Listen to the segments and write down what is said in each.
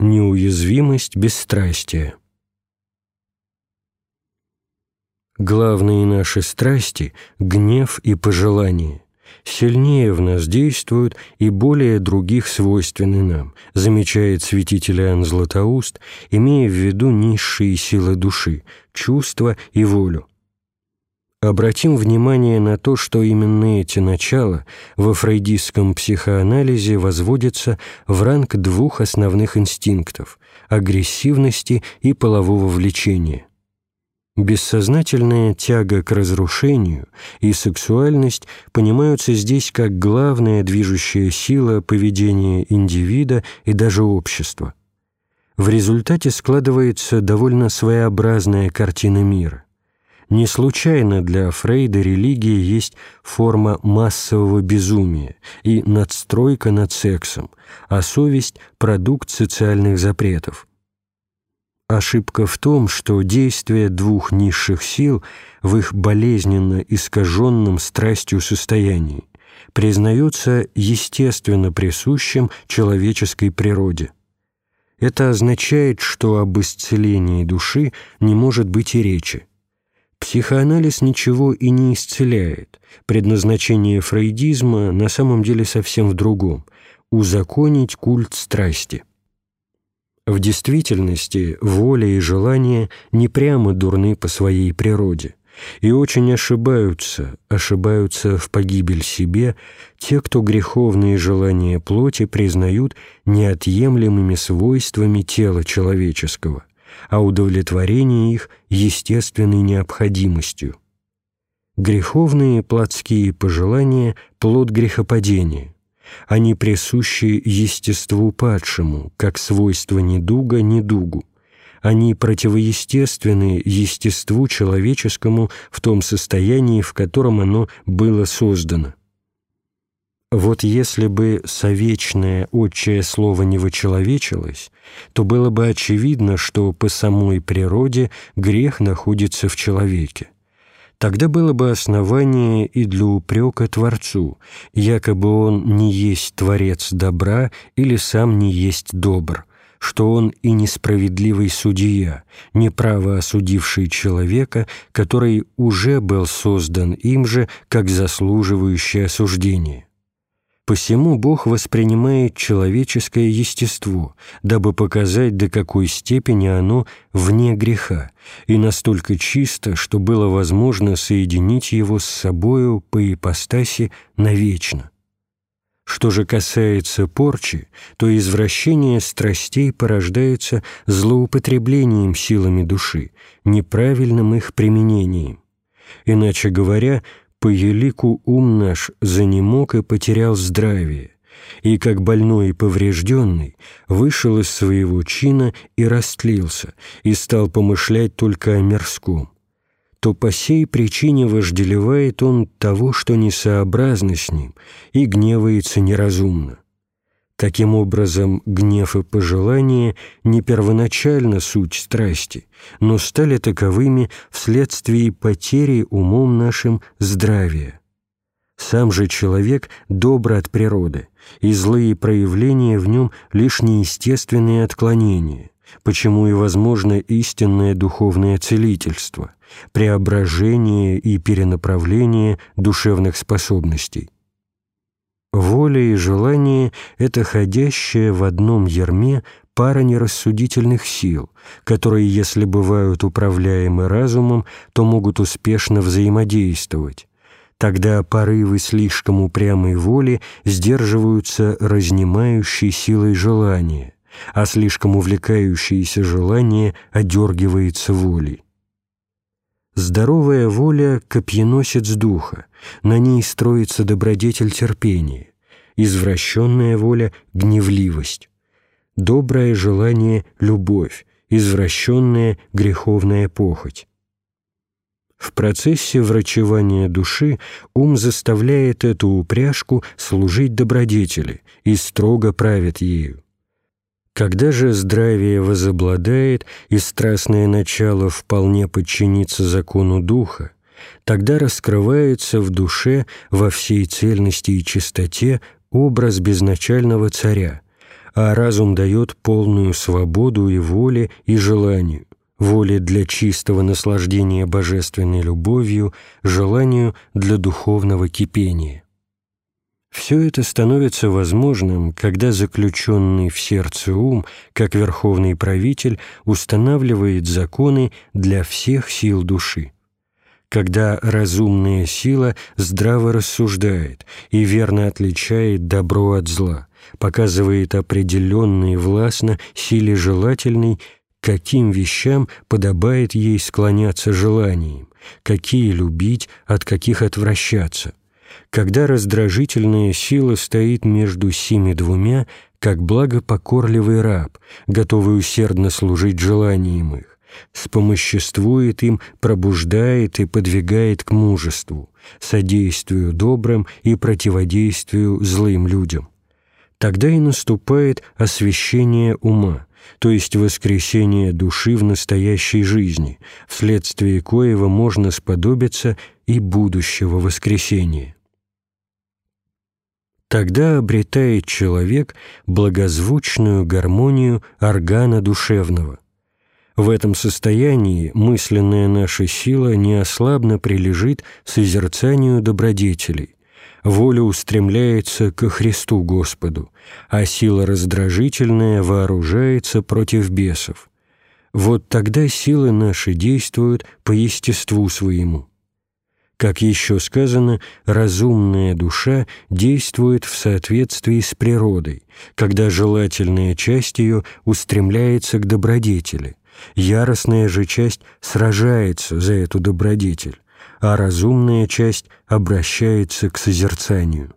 Неуязвимость бесстрастия. Главные наши страсти — гнев и пожелание. Сильнее в нас действуют и более других свойственны нам, замечает святитель Иоанн Златоуст, имея в виду низшие силы души, чувства и волю. Обратим внимание на то, что именно эти начала во фрейдистском психоанализе возводятся в ранг двух основных инстинктов – агрессивности и полового влечения. Бессознательная тяга к разрушению и сексуальность понимаются здесь как главная движущая сила поведения индивида и даже общества. В результате складывается довольно своеобразная картина мира. Не случайно для Фрейда религия есть форма массового безумия и надстройка над сексом, а совесть – продукт социальных запретов. Ошибка в том, что действие двух низших сил в их болезненно искаженном страстью состоянии признается естественно присущим человеческой природе. Это означает, что об исцелении души не может быть и речи. Психоанализ ничего и не исцеляет. Предназначение фрейдизма на самом деле совсем в другом – узаконить культ страсти. В действительности воля и желание не прямо дурны по своей природе, и очень ошибаются, ошибаются в погибель себе те, кто греховные желания плоти признают неотъемлемыми свойствами тела человеческого а удовлетворение их естественной необходимостью. Греховные плотские пожелания – плод грехопадения. Они присущи естеству падшему, как свойство недуга недугу. Они противоестественны естеству человеческому в том состоянии, в котором оно было создано. Вот если бы совечное отчее слово не вычеловечилось, то было бы очевидно, что по самой природе грех находится в человеке. Тогда было бы основание и для упрека Творцу, якобы он не есть Творец добра или сам не есть добр, что он и несправедливый судья, неправо осудивший человека, который уже был создан им же как заслуживающий осуждения. Посему Бог воспринимает человеческое естество, дабы показать, до какой степени оно вне греха и настолько чисто, что было возможно соединить его с собою по ипостаси навечно. Что же касается порчи, то извращение страстей порождается злоупотреблением силами души, неправильным их применением. Иначе говоря, по елику ум наш занемог и потерял здравие, и, как больной и поврежденный, вышел из своего чина и растлился, и стал помышлять только о мирском, то по сей причине вожделевает он того, что несообразно с ним, и гневается неразумно. Таким образом, гнев и пожелание не первоначально суть страсти, но стали таковыми вследствие потери умом нашим здравия. Сам же человек добр от природы, и злые проявления в нем лишь неестественные отклонения, почему и возможно истинное духовное целительство, преображение и перенаправление душевных способностей. Воля и желание — это ходящая в одном ерме пара нерассудительных сил, которые, если бывают управляемы разумом, то могут успешно взаимодействовать. Тогда порывы слишком упрямой воли сдерживаются разнимающей силой желания, а слишком увлекающееся желание одергивается волей. Здоровая воля — копьеносец духа, на ней строится добродетель терпения, извращенная воля — гневливость, доброе желание — любовь, извращенная — греховная похоть. В процессе врачевания души ум заставляет эту упряжку служить добродетели и строго правит ею. Когда же здравие возобладает и страстное начало вполне подчинится закону духа, тогда раскрывается в душе во всей цельности и чистоте образ безначального царя, а разум дает полную свободу и воле, и желанию, воле для чистого наслаждения божественной любовью, желанию для духовного кипения. Все это становится возможным, когда заключенный в сердце ум, как верховный правитель, устанавливает законы для всех сил души. Когда разумная сила здраво рассуждает и верно отличает добро от зла, показывает определенно и властно силе желательной, каким вещам подобает ей склоняться желанием, какие любить, от каких отвращаться, когда раздражительная сила стоит между сими двумя, как благопокорливый раб, готовый усердно служить желаниям их, спомоществует им, пробуждает и подвигает к мужеству, содействию добрым и противодействию злым людям. Тогда и наступает освящение ума, то есть воскресение души в настоящей жизни, вследствие коего можно сподобиться и будущего воскресения. Тогда обретает человек благозвучную гармонию органа душевного. В этом состоянии мысленная наша сила неослабно прилежит созерцанию добродетелей, воля устремляется ко Христу Господу, а сила раздражительная вооружается против бесов. Вот тогда силы наши действуют по естеству своему. Как еще сказано, разумная душа действует в соответствии с природой, когда желательная часть ее устремляется к добродетели, яростная же часть сражается за эту добродетель, а разумная часть обращается к созерцанию.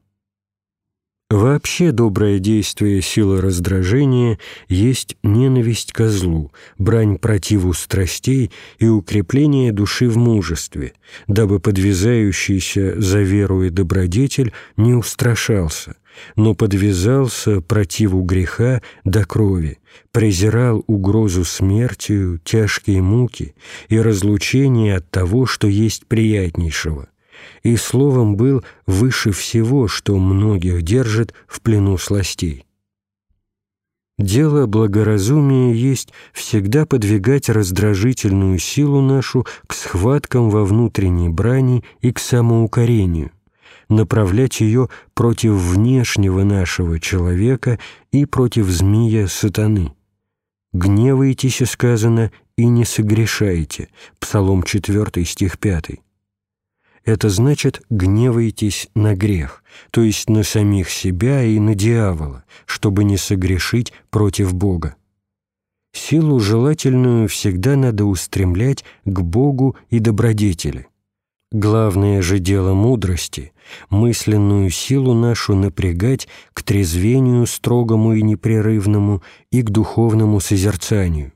Вообще доброе действие силы раздражения есть ненависть ко злу, брань противу страстей и укрепление души в мужестве, дабы подвязающийся за веру и добродетель не устрашался, но подвязался противу греха до крови, презирал угрозу смертью, тяжкие муки и разлучение от того, что есть приятнейшего, и словом был выше всего, что многих держит в плену сластей. Дело благоразумия есть всегда подвигать раздражительную силу нашу к схваткам во внутренней брани и к самоукорению, направлять ее против внешнего нашего человека и против змея сатаны. «Гневайтесь», сказано, «и не согрешайте» Псалом 4, стих 5 это значит «гневайтесь на грех», то есть на самих себя и на дьявола, чтобы не согрешить против Бога. Силу желательную всегда надо устремлять к Богу и добродетели. Главное же дело мудрости — мысленную силу нашу напрягать к трезвению строгому и непрерывному и к духовному созерцанию.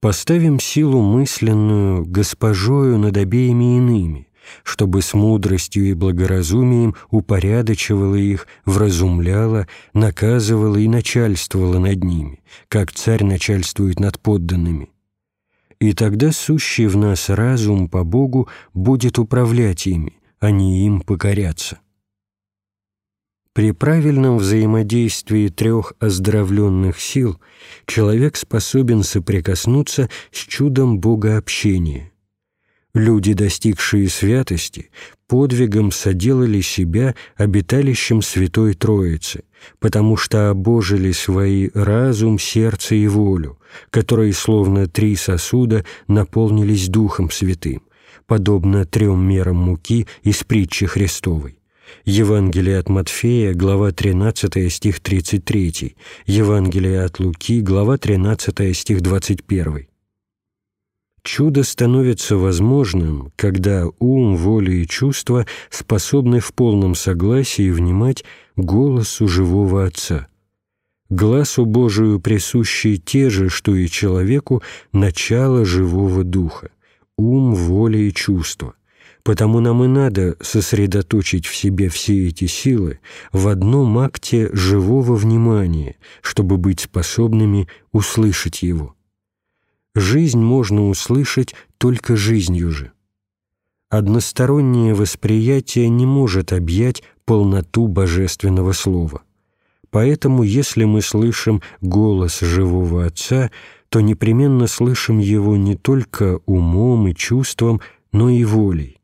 Поставим силу мысленную госпожою над обеими иными, чтобы с мудростью и благоразумием упорядочивала их, вразумляла, наказывала и начальствовала над ними, как царь начальствует над подданными. И тогда сущий в нас разум по Богу будет управлять ими, а не им покоряться. При правильном взаимодействии трех оздоровленных сил человек способен соприкоснуться с чудом богообщения, Люди, достигшие святости, подвигом соделали себя обиталищем Святой Троицы, потому что обожили свои разум, сердце и волю, которые, словно три сосуда, наполнились Духом Святым, подобно трем мерам муки из притчи Христовой. Евангелие от Матфея, глава 13, стих 33, Евангелие от Луки, глава 13, стих 21. Чудо становится возможным, когда ум, воля и чувства способны в полном согласии внимать голосу живого Отца. Глазу Божию присущи те же, что и человеку, начало живого духа, ум, воля и чувства. Потому нам и надо сосредоточить в себе все эти силы в одном акте живого внимания, чтобы быть способными услышать его жизнь можно услышать только жизнью же. Одностороннее восприятие не может объять полноту божественного слова. Поэтому, если мы слышим голос живого Отца, то непременно слышим его не только умом и чувством, но и волей.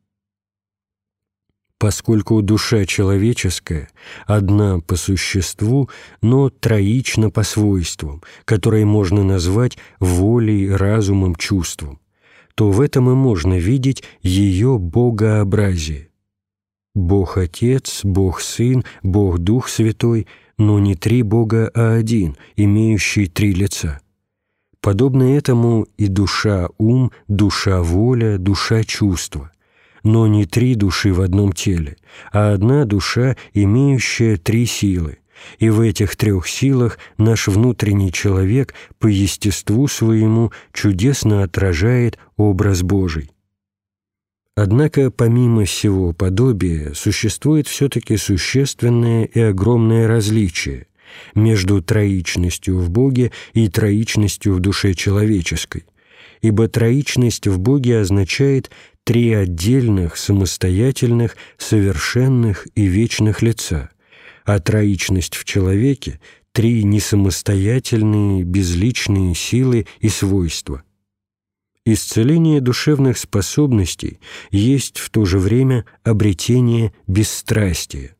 Поскольку душа человеческая одна по существу, но троична по свойствам, которые можно назвать волей, разумом, чувством, то в этом и можно видеть ее богообразие. Бог Отец, Бог Сын, Бог Дух Святой, но не три Бога, а один, имеющий три лица. Подобно этому и душа – ум, душа – воля, душа – чувство. Но не три души в одном теле, а одна душа, имеющая три силы. И в этих трех силах наш внутренний человек по естеству своему чудесно отражает образ Божий. Однако помимо всего подобия существует все-таки существенное и огромное различие между троичностью в Боге и троичностью в душе человеческой, ибо троичность в Боге означает три отдельных, самостоятельных, совершенных и вечных лица, а троичность в человеке — три несамостоятельные, безличные силы и свойства. Исцеление душевных способностей есть в то же время обретение бесстрастия.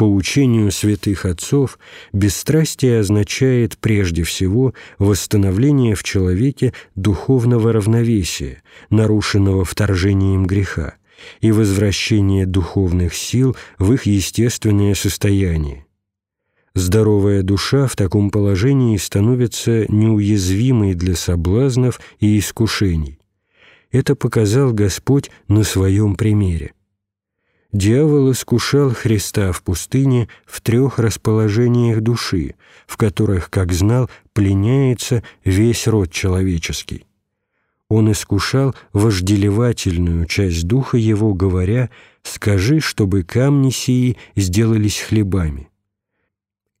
По учению святых отцов, бесстрастие означает прежде всего восстановление в человеке духовного равновесия, нарушенного вторжением греха, и возвращение духовных сил в их естественное состояние. Здоровая душа в таком положении становится неуязвимой для соблазнов и искушений. Это показал Господь на своем примере. Дьявол искушал Христа в пустыне в трех расположениях души, в которых, как знал, пленяется весь род человеческий. Он искушал вожделевательную часть духа его, говоря «Скажи, чтобы камни сии сделались хлебами»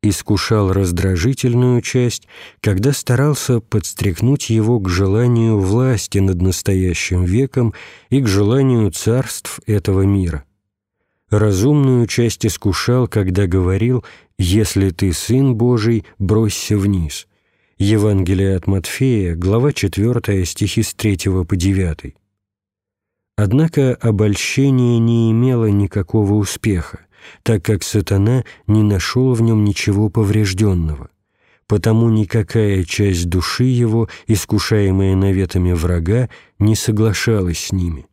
искушал раздражительную часть, когда старался подстрекнуть его к желанию власти над настоящим веком и к желанию царств этого мира. Разумную часть искушал, когда говорил «Если ты сын Божий, бросься вниз». Евангелие от Матфея, глава 4, стихи с 3 по 9. Однако обольщение не имело никакого успеха так как сатана не нашел в нем ничего поврежденного. Потому никакая часть души его, искушаемая наветами врага, не соглашалась с ними.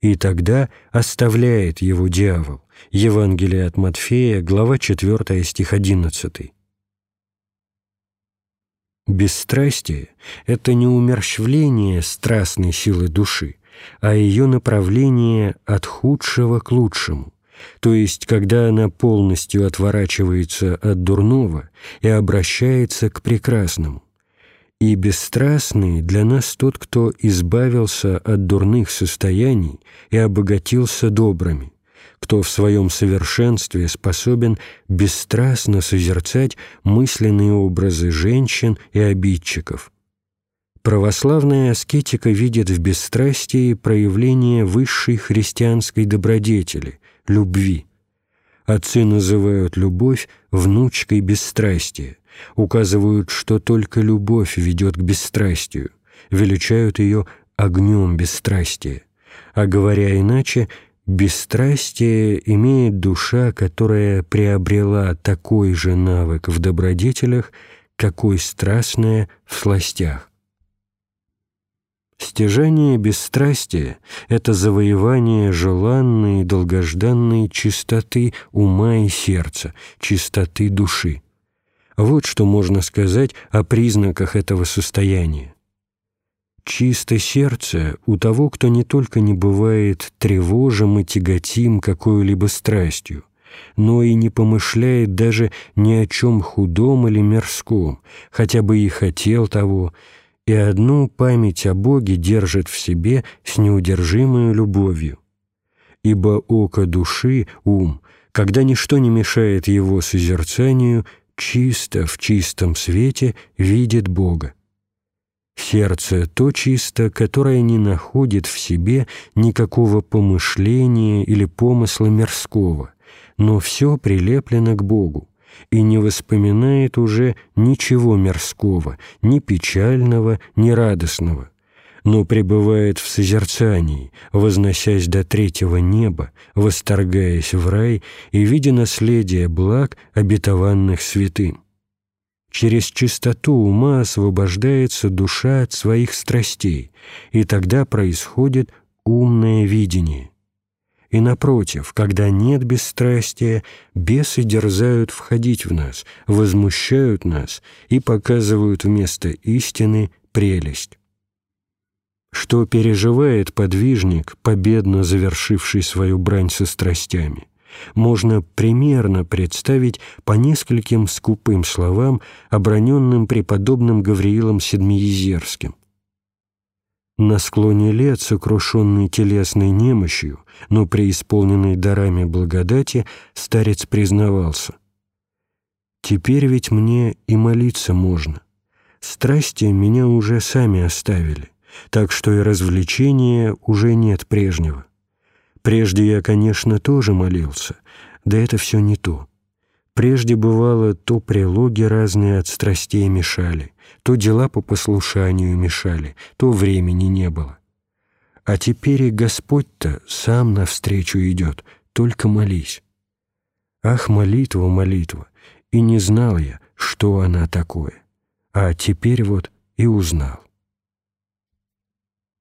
И тогда оставляет его дьявол. Евангелие от Матфея, глава 4, стих 11. Бесстрастие — это не умерщвление страстной силы души, а ее направление от худшего к лучшему — то есть когда она полностью отворачивается от дурного и обращается к прекрасному. И бесстрастный для нас тот, кто избавился от дурных состояний и обогатился добрыми, кто в своем совершенстве способен бесстрастно созерцать мысленные образы женщин и обидчиков. Православная аскетика видит в бесстрастии проявление высшей христианской добродетели, любви. Отцы называют любовь внучкой бесстрастия, указывают, что только любовь ведет к бесстрастию, величают ее огнем бесстрастия. А говоря иначе, бесстрастие имеет душа, которая приобрела такой же навык в добродетелях, какой страстная в сластях. Стяжание бесстрастия — это завоевание желанной и долгожданной чистоты ума и сердца, чистоты души. Вот что можно сказать о признаках этого состояния. Чисто сердце у того, кто не только не бывает тревожим и тяготим какой-либо страстью, но и не помышляет даже ни о чем худом или мирском, хотя бы и хотел того, и одну память о Боге держит в себе с неудержимой любовью. Ибо око души, ум, когда ничто не мешает его созерцанию, чисто в чистом свете видит Бога. Сердце то чисто, которое не находит в себе никакого помышления или помысла мирского, но все прилеплено к Богу, и не воспоминает уже ничего мирского, ни печального, ни радостного, но пребывает в созерцании, возносясь до третьего неба, восторгаясь в рай и видя наследие благ, обетованных святым. Через чистоту ума освобождается душа от своих страстей, и тогда происходит умное видение. И напротив, когда нет бесстрастия, бесы дерзают входить в нас, возмущают нас и показывают вместо истины прелесть. Что переживает подвижник, победно завершивший свою брань со страстями, можно примерно представить по нескольким скупым словам, оброненным преподобным Гавриилом Седмиезерским. На склоне лет, сокрушенный телесной немощью, но преисполненный дарами благодати, старец признавался. «Теперь ведь мне и молиться можно. Страсти меня уже сами оставили, так что и развлечения уже нет прежнего. Прежде я, конечно, тоже молился, да это все не то. Прежде бывало, то прилоги разные от страстей мешали, то дела по послушанию мешали, то времени не было. А теперь и Господь-то сам навстречу идет, только молись. Ах, молитва, молитва, и не знал я, что она такое, а теперь вот и узнал.